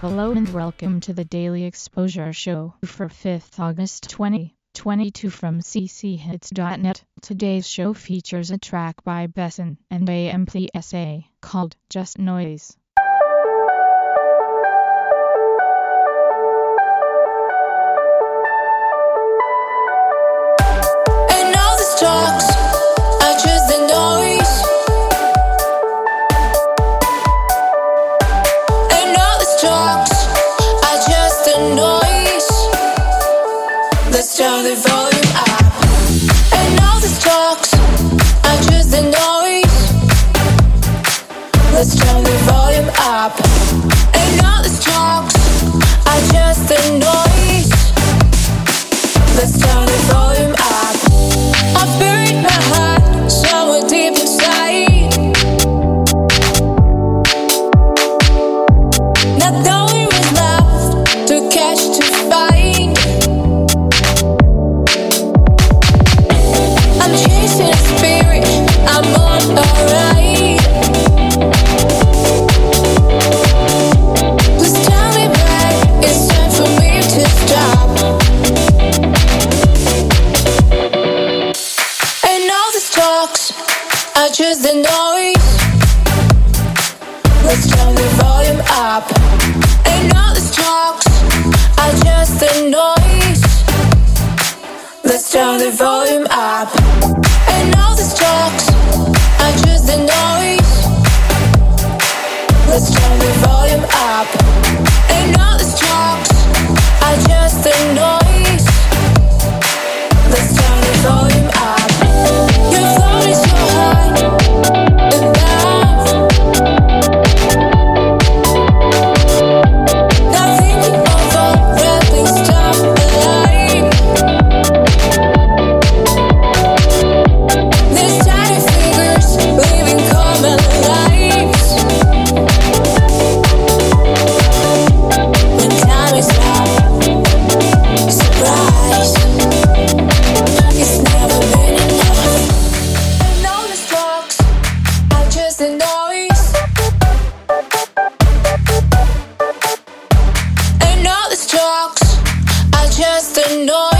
Hello and welcome to the Daily Exposure Show for 5th August 2022 from cchits.net. Today's show features a track by Besson and AMPSA called Just Noise. Let's turn the volume turn the volume up. Just